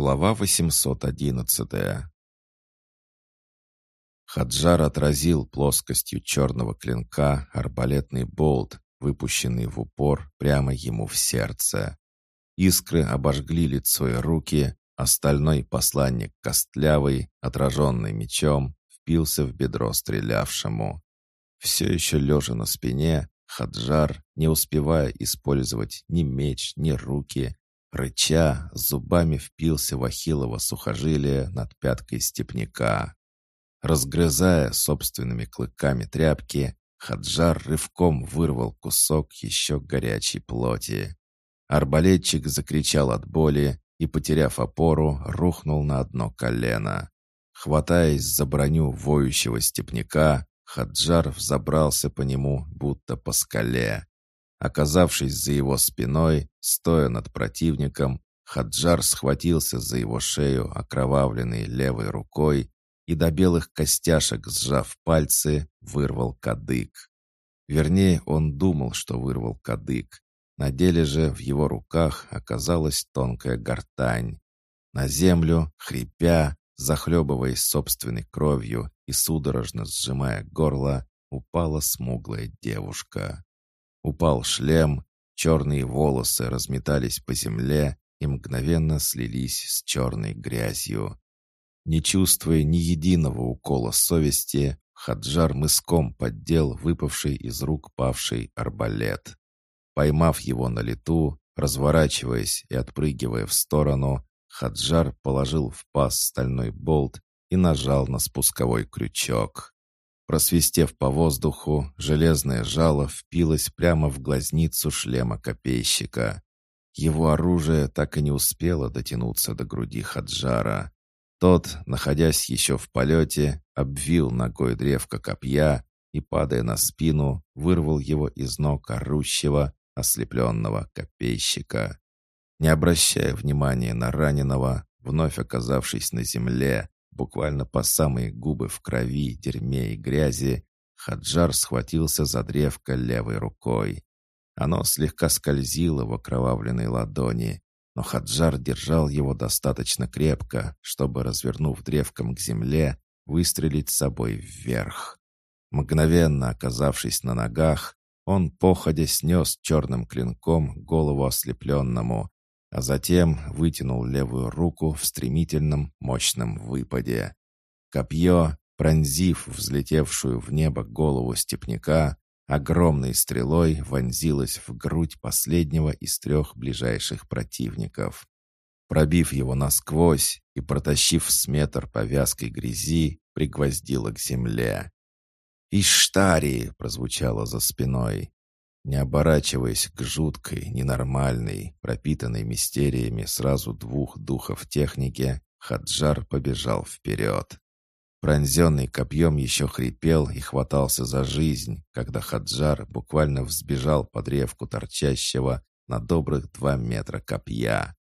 Глава 811 Хаджар отразил плоскостью черного клинка арбалетный болт, выпущенный в упор прямо ему в сердце. Искры обожгли лицо и руки, остальной посланник костлявый, отраженный мечом, впился в бедро стрелявшему. Все еще лежа на спине, Хаджар, не успевая использовать ни меч, ни руки, Рыча, зубами впился в ахиллово сухожилие над пяткой степняка. Разгрызая собственными клыками тряпки, Хаджар рывком вырвал кусок еще горячей плоти. Арбалетчик закричал от боли и, потеряв опору, рухнул на одно колено. Хватаясь за броню воющего степняка, Хаджар взобрался по нему, будто по скале. Оказавшись за его спиной, стоя над противником, Хаджар схватился за его шею окровавленной левой рукой и до белых костяшек, сжав пальцы, вырвал кадык. Вернее, он думал, что вырвал кадык. На деле же в его руках оказалась тонкая гортань. На землю, хрипя, захлебываясь собственной кровью и судорожно сжимая горло, упала смуглая девушка. Упал шлем, черные волосы разметались по земле и мгновенно слились с черной грязью. Не чувствуя ни единого укола совести, Хаджар мыском поддел выпавший из рук павший арбалет. Поймав его на лету, разворачиваясь и отпрыгивая в сторону, Хаджар положил в паз стальной болт и нажал на спусковой крючок. Просвистев по воздуху, железное жало впилось прямо в глазницу шлема копейщика. Его оружие так и не успело дотянуться до груди Хаджара. Тот, находясь еще в полете, обвил ногой древко копья и, падая на спину, вырвал его из ног орущего, ослепленного копейщика. Не обращая внимания на раненого, вновь оказавшись на земле, буквально по самые губы в крови, дерьме и грязи, Хаджар схватился за древко левой рукой. Оно слегка скользило в окровавленной ладони, но Хаджар держал его достаточно крепко, чтобы, развернув древком к земле, выстрелить собой вверх. Мгновенно оказавшись на ногах, он походя снес черным клинком голову ослепленному, а затем вытянул левую руку в стремительном, мощном выпаде. Копье, пронзив взлетевшую в небо голову степняка, огромной стрелой вонзилось в грудь последнего из трех ближайших противников. Пробив его насквозь и протащив с метр по вязкой грязи, пригвоздило к земле. «Иштари!» — прозвучало за спиной. Не оборачиваясь к жуткой, ненормальной, пропитанной мистериями сразу двух духов техники, Хаджар побежал вперед. Пронзенный копьем еще хрипел и хватался за жизнь, когда Хаджар буквально взбежал под древку торчащего на добрых два метра копья.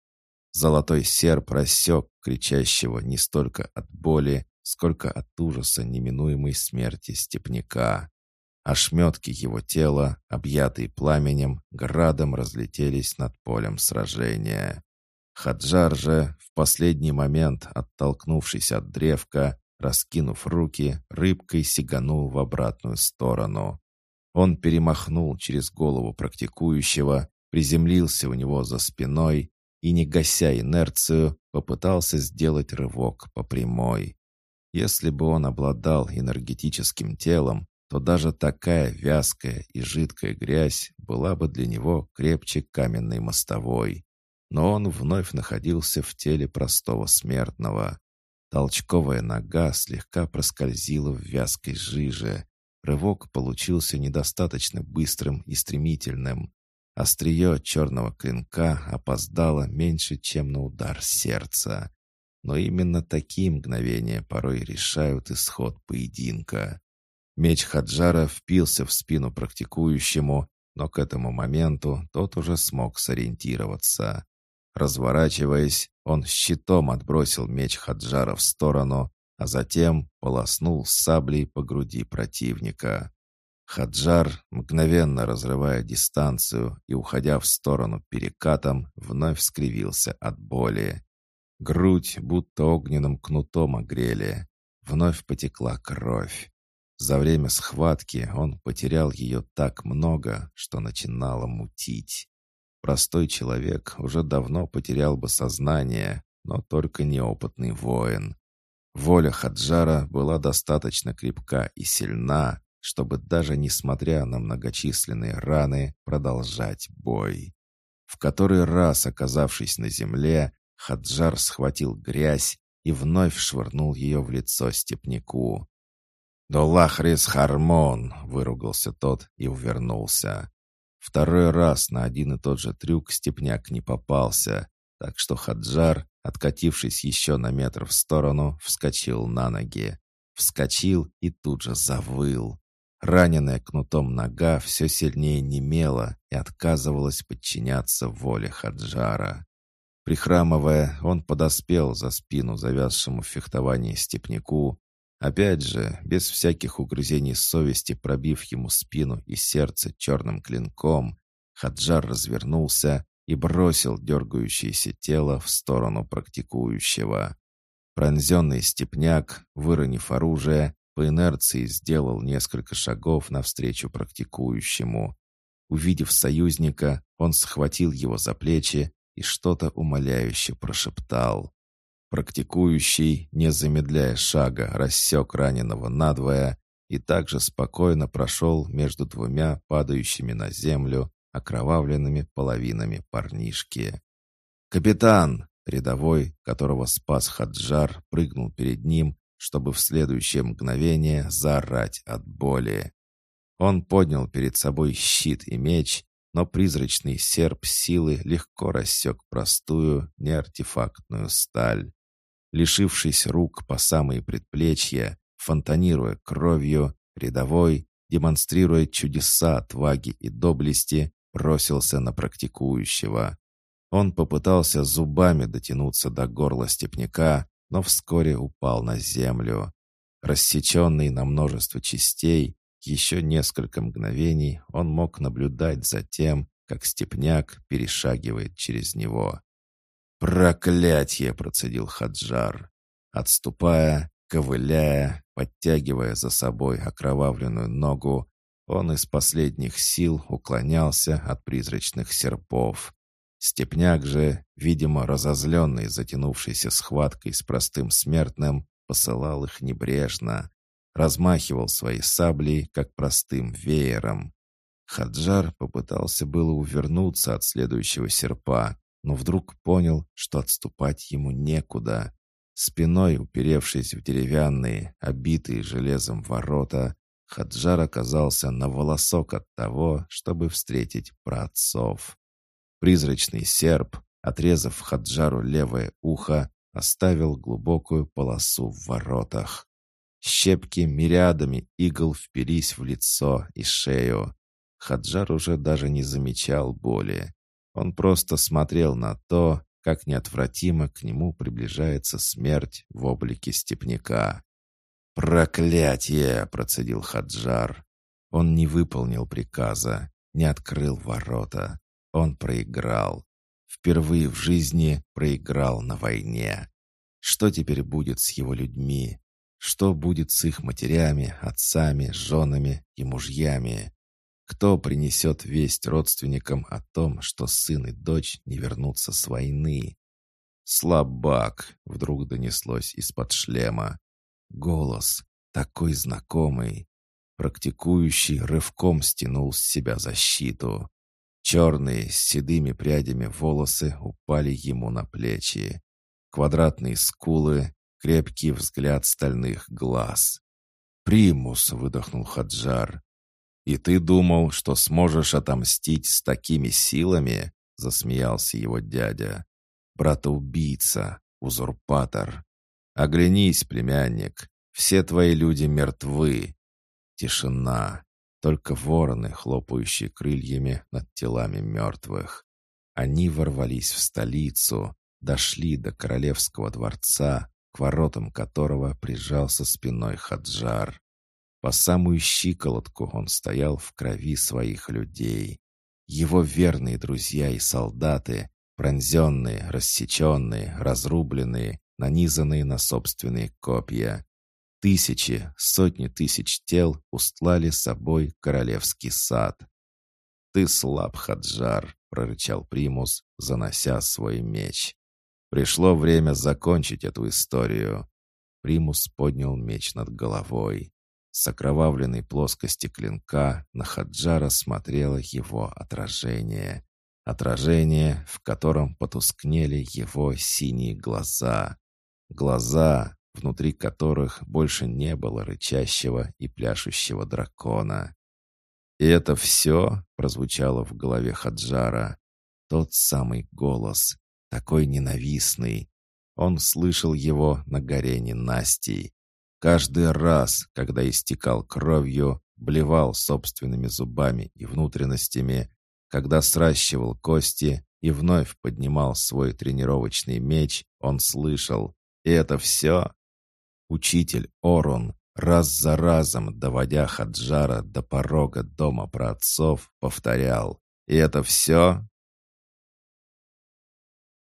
Золотой серп рассек кричащего не столько от боли, сколько от ужаса неминуемой смерти степняка. Ошметки его тела, объятые пламенем, градом разлетелись над полем сражения. Хаджар же, в последний момент оттолкнувшись от древка, раскинув руки, рыбкой сиганул в обратную сторону. Он перемахнул через голову практикующего, приземлился у него за спиной и, не гася инерцию, попытался сделать рывок по прямой. Если бы он обладал энергетическим телом, то даже такая вязкая и жидкая грязь была бы для него крепче каменной мостовой. Но он вновь находился в теле простого смертного. Толчковая нога слегка проскользила в вязкой жиже. Рывок получился недостаточно быстрым и стремительным. Острие черного клинка опоздало меньше, чем на удар сердца. Но именно такие мгновения порой решают исход поединка. Меч Хаджара впился в спину практикующему, но к этому моменту тот уже смог сориентироваться. Разворачиваясь, он щитом отбросил меч Хаджара в сторону, а затем полоснул саблей по груди противника. Хаджар, мгновенно разрывая дистанцию и уходя в сторону перекатом, вновь скривился от боли. Грудь будто огненным кнутом огрели. Вновь потекла кровь. За время схватки он потерял ее так много, что начинало мутить. Простой человек уже давно потерял бы сознание, но только неопытный воин. Воля Хаджара была достаточно крепка и сильна, чтобы даже несмотря на многочисленные раны продолжать бой. В который раз, оказавшись на земле, Хаджар схватил грязь и вновь швырнул ее в лицо степняку. «Долахрис Хармон!» — выругался тот и увернулся. Второй раз на один и тот же трюк степняк не попался, так что Хаджар, откатившись еще на метр в сторону, вскочил на ноги. Вскочил и тут же завыл. Раненая кнутом нога все сильнее немела и отказывалась подчиняться воле Хаджара. Прихрамывая, он подоспел за спину завязшему в фехтовании степняку, опять же, без всяких угрызений совести пробив ему спину и сердце черным клинком, Хаджар развернулся и бросил дергающееся тело в сторону практикующего. Пронзенный степняк, выронив оружие, по инерции сделал несколько шагов навстречу практикующему. Увидев союзника, он схватил его за плечи и что-то умоляюще прошептал. Практикующий, не замедляя шага, рассек раненого надвое и также спокойно прошел между двумя падающими на землю окровавленными половинами парнишки. «Капитан!» — рядовой, которого спас Хаджар, прыгнул перед ним, чтобы в следующее мгновение заорать от боли. Он поднял перед собой щит и меч, но призрачный серп силы легко рассек простую, неартефактную сталь. Лишившись рук по самые предплечья, фонтанируя кровью, рядовой, демонстрируя чудеса отваги и доблести, бросился на практикующего. Он попытался зубами дотянуться до горла степняка, но вскоре упал на землю. Рассеченный на множество частей, еще несколько мгновений он мог наблюдать за тем, как степняк перешагивает через него. «Проклятье!» — процедил Хаджар. Отступая, ковыляя, подтягивая за собой окровавленную ногу, он из последних сил уклонялся от призрачных серпов. Степняк же, видимо, разозленный затянувшейся схваткой с простым смертным, посылал их небрежно, размахивал своей саблей, как простым веером. Хаджар попытался было увернуться от следующего серпа, но вдруг понял, что отступать ему некуда. Спиной уперевшись в деревянные, обитые железом ворота, Хаджар оказался на волосок от того, чтобы встретить праотцов. Призрачный серп, отрезав Хаджару левое ухо, оставил глубокую полосу в воротах. Щепки мириадами игл впились в лицо и шею. Хаджар уже даже не замечал боли. Он просто смотрел на то, как неотвратимо к нему приближается смерть в облике степняка. «Проклятие!» — процедил Хаджар. Он не выполнил приказа, не открыл ворота. Он проиграл. Впервые в жизни проиграл на войне. Что теперь будет с его людьми? Что будет с их матерями, отцами, женами и мужьями? Кто принесет весть родственникам о том, что сын и дочь не вернутся с войны? «Слабак!» — вдруг донеслось из-под шлема. Голос, такой знакомый. Практикующий рывком стянул с себя защиту. Черные с седыми прядями волосы упали ему на плечи. Квадратные скулы, крепкий взгляд стальных глаз. «Примус!» — выдохнул Хаджар. «И ты думал, что сможешь отомстить с такими силами?» — засмеялся его дядя. «Брата-убийца, узурпатор. «Оглянись, племянник, все твои люди мертвы». Тишина, только вороны, хлопающие крыльями над телами мертвых. Они ворвались в столицу, дошли до королевского дворца, к воротам которого прижался спиной Хаджар. По самую щиколотку он стоял в крови своих людей. Его верные друзья и солдаты, пронзенные, рассеченные, разрубленные, нанизанные на собственные копья. Тысячи, сотни тысяч тел устлали собой королевский сад. «Ты слаб, Хаджар», — прорычал Примус, занося свой меч. «Пришло время закончить эту историю». Примус поднял меч над головой. С окровавленной плоскости клинка на Хаджара смотрело его отражение. Отражение, в котором потускнели его синие глаза. Глаза, внутри которых больше не было рычащего и пляшущего дракона. «И это все?» — прозвучало в голове Хаджара. Тот самый голос, такой ненавистный. Он слышал его на горе ненастий. Каждый раз, когда истекал кровью, блевал собственными зубами и внутренностями, когда сращивал кости и вновь поднимал свой тренировочный меч, он слышал «И это все?» Учитель Орун, раз за разом, доводя Хаджара до порога дома праотцов, повторял «И это все?»